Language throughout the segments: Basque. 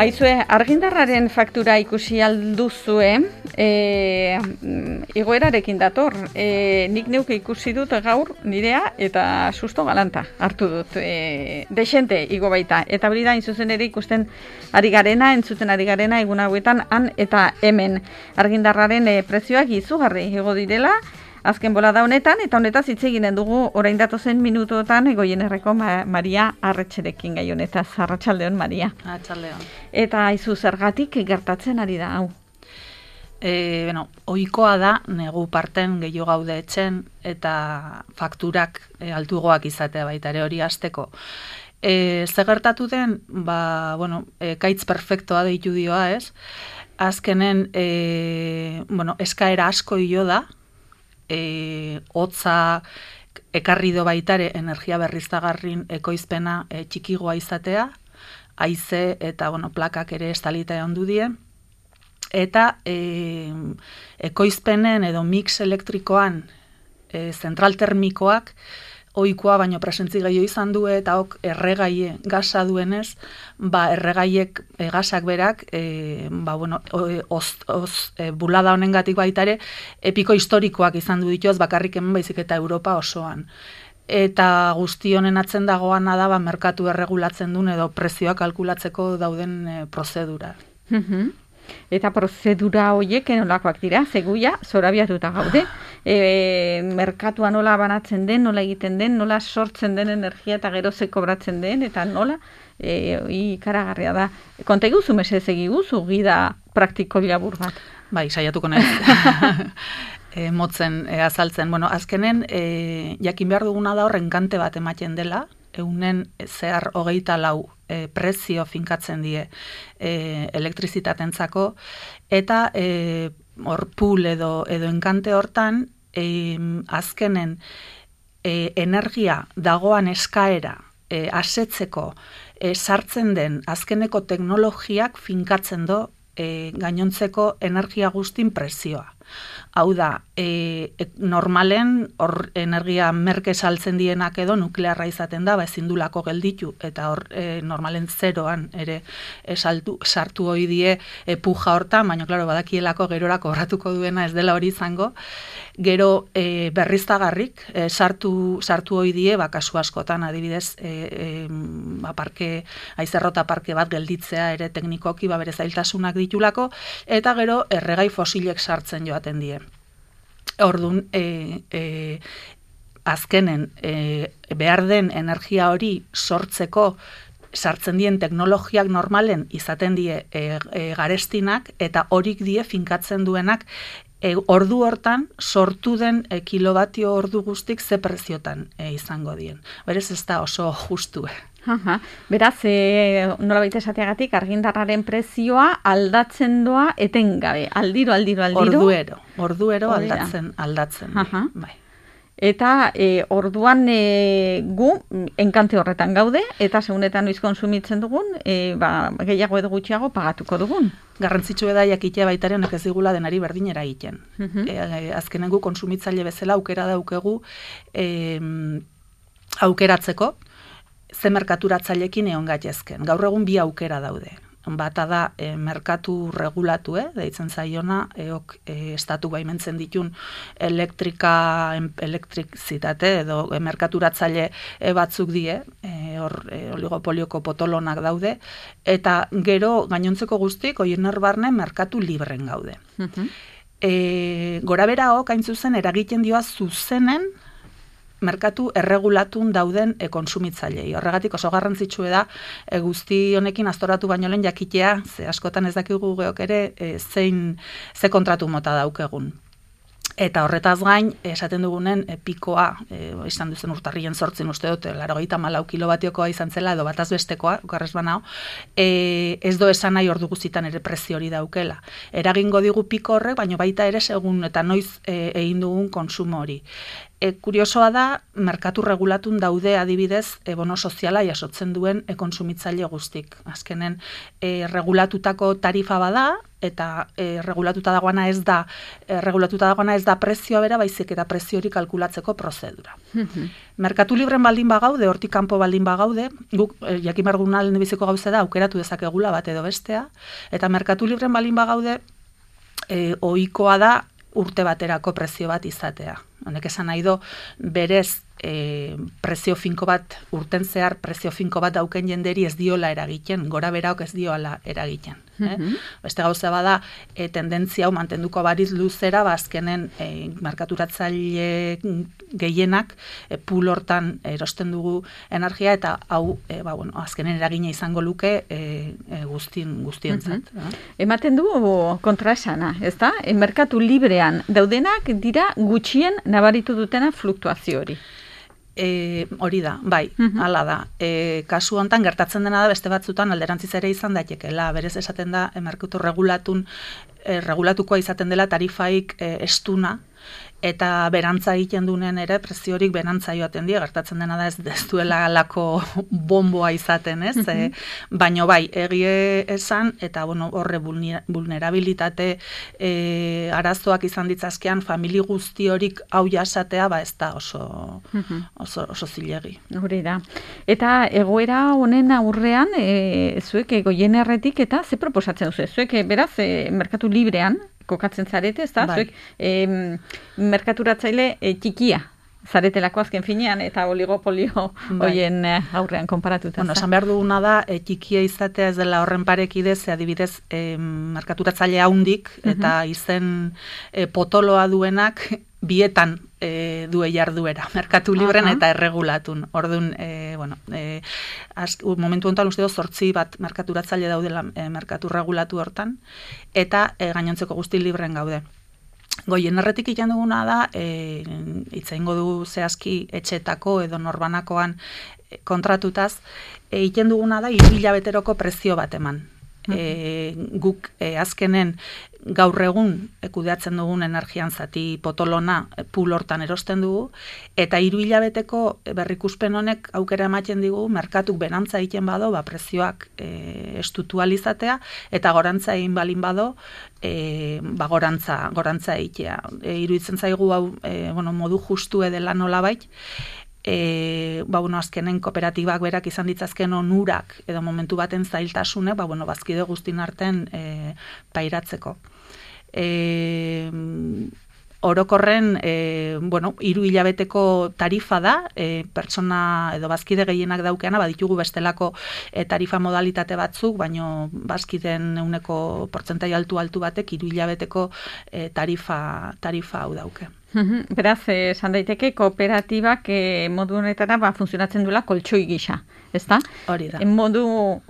Aizue, argindarraren faktura ikusi alduzue, e, igoerarekin dator, e, nik neuke ikusi dut gaur nirea eta susto galanta hartu dut, e, desente igo baita. Eta hori da, inzuzen ere ikusten ari garena, entzuten ari garena, egun hauetan, han eta hemen. Argindarraren e, prezioak izugarri igo direla, azken bola da honetan, eta honetaz hitz eginen dugu orain datozen minutuotan egoien erreko Maria Arretxerekin gai honetaz. Arratxaldeon, Maria. Arratxaldeon. Eta aizu zergatik gertatzen ari da, hau? E, bueno, oikoa da, negu parten gehiago gaude etxen, eta fakturak e, altugoak izatea baita ere hori hasteko. E, ze gertatu den, ba, bueno, e, kaitz perfektoa deitu dioa, ez? Azkenen, e, bueno, eskaera asko hilo da, e, hotza ekarri do baitare energia berriztagarrin ekoizpena e, txikigoa izatea, haize eta bueno, plakak ere estalita ondu die, eta e, ekoizpenen edo mix elektrikoan e, zentral termikoak oikoa baino presentzi gehiago izan du eta ok erregaie gasa duenez, ba erregaiek e, gasak berak e, ba bueno, oz, oz e, bulada honengatik baita ere epiko historikoak izan du dituaz bakarrik hemen baizik eta Europa osoan. Eta guzti honen atzen dagoan da ba merkatu erregulatzen duen edo prezioak kalkulatzeko dauden e, prozedura. Eta prozedura horiek nolakoak dira, zeguia, zorabiatuta gaude. E, merkatua nola banatzen den, nola egiten den, nola sortzen den energia eta gero ze kobratzen den, eta nola, e, ikaragarria da. Konta iguzu, mesez egiguzu, gida praktiko labur bat. Bai, saiatuko nahi. e, motzen e, azaltzen. Bueno, azkenen, e, jakin behar duguna da horren kante bat ematen dela, eunen zehar hogeita lau e, prezio finkatzen die e, elektrizitatentzako eta e, hor pool edo, edo enkante hortan e, azkenen e, energia dagoan eskaera e, asetzeko e, sartzen den azkeneko teknologiak finkatzen do e, gainontzeko energia guztin prezioa. Hau da, e, e, normalen hor energia merke saltzen dienak edo nuklearra izaten da, ba ezin dulako gelditu eta hor e, normalen zeroan ere esaltu sartu hoi die e, puja horta, baina claro, badakielako gerorako horratuko duena ez dela hori izango. Gero e, berriztagarrik e, sartu sartu hoi die, ba kasu askotan adibidez, e, e, ba parke aizerrota parke bat gelditzea ere teknikoki ba bere zailtasunak ditulako eta gero erregai fosilek sartzen joaten die. Ordun e, e, azkenen e, behar den energia hori sortzeko sartzen dien teknologiak normalen izaten die e, e, garestinak eta horik die finkatzen duenak e, ordu hortan sortu den e, kilobatio ordu guztik ze preziotan e, izango dien. Berez ez da oso justu. Aha. Beraz, e, nola baita esateagatik, argindarraren prezioa aldatzen doa etengabe. Aldiro, aldiro, aldiro. Orduero, orduero aldatzen, aldatzen. Aha. Bai. Eta e, orduan e, gu enkante horretan gaude, eta segunetan noiz konsumitzen dugun, e, ba, gehiago edo gutxiago pagatuko dugun. Garrantzitsu da jakitea baitaren ez digula denari berdinera egiten. Uh -huh. e, azkenen gu konsumitzaile bezala aukera daukegu e, aukeratzeko, ze merkaturatzailekin egon gaitezken. Gaur egun bi aukera daude. Bata da e, merkatu regulatu, eh, deitzen zaiona, eok e, estatu baimentzen ditun elektrika, elektrizitate edo e, merkaturatzaile e, batzuk die, e, hor e, oligopolioko potolonak daude, eta gero gainontzeko guztik, oien barne merkatu libren gaude. Uh E, gora bera hok, hain zuzen, eragiten dioa zuzenen merkatu erregulatun dauden e, konsumitzailei. Horregatik oso garrantzitsue da e, guzti honekin astoratu baino lehen jakitea, ze askotan ez dakigu geok ere, e, zein ze kontratu mota daukegun. Eta horretaz gain, esaten dugunen, e, pikoa, e, izan duzen urtarrien sortzen uste dute, laro gaita malau kilobatiokoa izan zela, edo bataz bestekoa, garrez banao, e, ez do esan nahi ordu guztietan ere prezio hori daukela. Eragingo digu piko horrek, baina baita ere segun eta noiz e, egin dugun konsumo hori E, kuriosoa da, merkatu regulatun daude adibidez, e, bono soziala jasotzen duen e, konsumitzaile guztik. Azkenen, e, regulatutako tarifa bada, eta e, regulatuta dagoena ez da e, regulatuta dagoena ez da prezioa bera baizik eta prezio hori kalkulatzeko prozedura. Merkatu libren baldin bagaude, hortik kanpo baldin bagaude, guk e, jakin barguna biziko gauze da aukeratu dezakegula bat edo bestea eta merkatu libren baldin bagaude e, ohikoa da urte baterako prezio bat izatea. Honek esan nahi do, berez e, prezio finko bat, urten zehar prezio finko bat dauken jenderi ez diola eragiten, gora berauk ez diola eragiten. eh? Mhm. Beste gauza bada, e, tendentzia hau mantenduko bariz luzera, bazkenen ba, e, markaturatzaile gehienak e, pul hortan erosten dugu energia, eta hau, e, ba, bueno, azkenen eragina izango luke e, e, guztien, guztientzat. Mm -hmm. Ematen du kontraesana, ez da? E, merkatu librean daudenak dira gutxien nabaritu dutena fluktuazio hori. E, hori da, bai, mm hala da. E, kasu hontan gertatzen dena da beste batzutan alderantziz ere izan daitekeela. Berez esaten da emarkutu regulatun e, regulatukoa izaten dela tarifaik e, estuna eta berantza egiten dunen ere preziorik berantza joaten die gertatzen dena da ez ez duela alako bomboa izaten, ez? Mm baino bai, egie esan eta bueno, horre vulnerabilitate e, arazoak izan ditzazkean famili guzti horik hau jasatea, ba ez da oso oso oso zilegi. Hori da. Eta egoera honen aurrean, e, zuek goienerretik eta ze proposatzen duzu? Zuek beraz e, merkatu librean kokatzen zarete, ez da? Bai. Zuek, e, merkaturatzaile e, txikia zaretelako azken finean eta oligopolio bai. hoien eh, aurrean konparatuta. Bueno, esan behar duguna da, e, txikia izatea ez dela horren parekide, ze adibidez e, merkaturatzaile haundik eta izen e, potoloa duenak bietan e, due jarduera, merkatu libren eta erregulatun. Orduan, e, bueno, e, az, momentu honetan uste zortzi bat merkaturatzaile daudela e, merkatu regulatu hortan, eta e, gainontzeko guzti libren gaude. Goien erretik ikan duguna da, e, itzaingo du zehazki etxetako edo norbanakoan kontratutaz, e, duguna da, hilabeteroko prezio bat eman e, guk e, azkenen gaur egun ekudeatzen dugun energian zati potolona pul hortan erosten dugu. Eta hiru hilabeteko berrikuspen honek aukera ematen digu merkatuk benantza egiten bado ba prezioak e, estutualizatea eta gorantza egin balin bado e, ba gorantza gorantza egitea. E, iruditzen zaigu hau e, bueno, modu justu edela nolabait e, ba, bueno, azkenen kooperatibak berak izan ditzazken onurak edo momentu baten zailtasune, ba, bueno, bazkide guztin arten e, pairatzeko. E, orokorren, e, bueno, iru hilabeteko tarifa da, e, pertsona edo bazkide gehienak daukeana, baditugu bestelako e, tarifa modalitate batzuk, baino bazkiden euneko portzentai altu-altu batek iru hilabeteko e, tarifa, tarifa hau dauke. Beraz, eh, esan daiteke kooperatibak eh, modu honetara ba, funtzionatzen duela koltsoi gisa, ezta? Hori da. En modu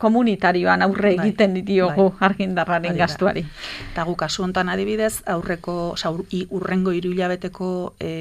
komunitarioan aurre bai, egiten diogu bai, argindarraren gastuari. Eta gu kasu hontan adibidez, aurreko, saur, i, urrengo irulabeteko e,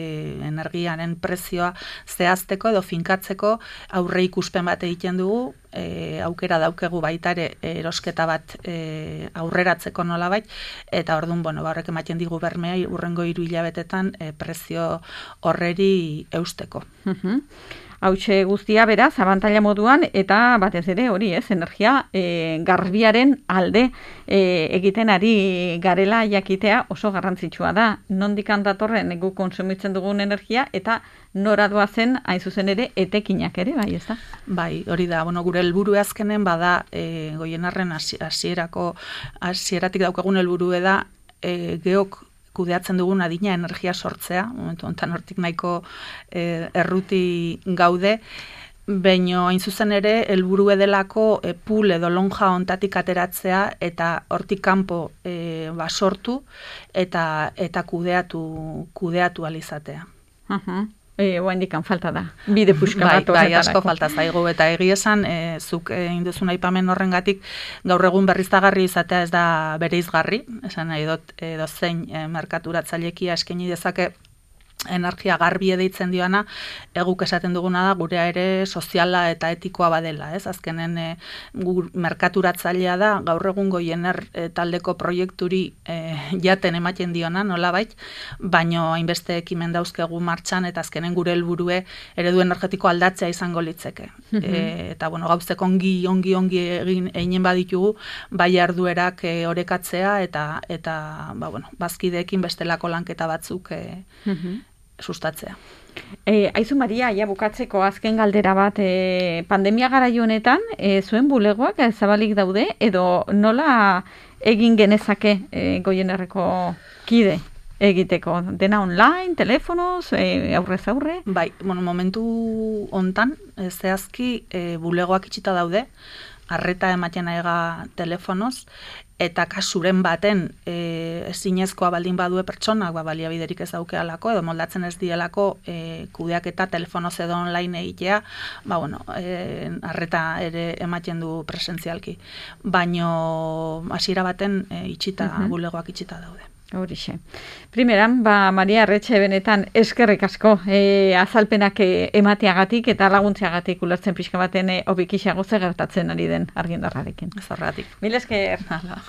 energiaren prezioa zehazteko edo finkatzeko aurre ikuspen bat egiten dugu, e, aukera daukegu baita ere erosketa bat e, aurreratzeko nolabait eta ordun bueno ba horrek ematen digu bermea urrengo hiru hilabetetan e, prezio horreri eusteko. Mhm hautxe guztia bera, zabantaila moduan, eta batez ere hori ez, energia e, garbiaren alde e, egiten ari garela jakitea oso garrantzitsua da. Nondik datorren egu konsumitzen dugun energia, eta nora zen hain zuzen ere etekinak ere, bai ez da? Bai, hori da, bueno, gure helburu azkenen bada e, goienarren hasierako hasieratik daukagun helburu da e, geok kudeatzen dugun adina energia sortzea, momentu honetan hortik nahiko e, erruti gaude, Baino hain zuzen ere helburu edelako e, pul edo lonja ontatik ateratzea eta hortik kanpo e, basortu eta eta kudeatu kudeatu alizatea. Uh E, oa indikan falta da, bide puxka bai, bai, asko falta zaigu, eta egi esan, e, zuk e, induzun aipamen horrengatik gaur egun berriztagarri izatea ez da bere izgarri, esan nahi dut, edo zein e, markaturatzailekia eskaini dezake energia garbi deitzen dioana, eguk esaten duguna da gurea ere soziala eta etikoa badela, ez? Azkenen e, gu merkaturatzailea da gaur egungo jener e, taldeko proiekturi e, jaten ematen diona, nolabait, baino hainbeste ekimen dauzkegu martxan eta azkenen gure helburue eredu energetiko aldatzea izango litzeke. e, eta bueno, gauzek ongi ongi ongi egin einen baditugu bai arduerak e, orekatzea eta eta ba bueno, bazkideekin bestelako lanketa batzuk e, sustatzea. E, Aizu Maria, ja bukatzeko azken galdera bat, e, pandemia gara honetan, e, zuen bulegoak zabalik daude, edo nola egin genezake e, goienerreko kide egiteko? Dena online, telefonoz, e, aurrez aurre? Bai, bueno, momentu hontan, zehazki e, bulegoak itxita daude, arreta ematen ega telefonoz, eta kasuren baten e, zinezkoa baldin badue pertsonak ba, baliabiderik ez daukealako edo moldatzen ez dielako e, kudeak eta telefonoz edo online egitea, ba, bueno, e, arreta ere ematen du presentzialki. Baino hasiera baten e, itxita, uh bulegoak itxita daude. Horixe. Primeran, ba, Maria Arretxe benetan eskerrik asko e, azalpenak e, emateagatik eta laguntzeagatik ulertzen pixka baten e, obikixago gertatzen ari den argindarrarekin. Ez horregatik. Mil esker. Hala.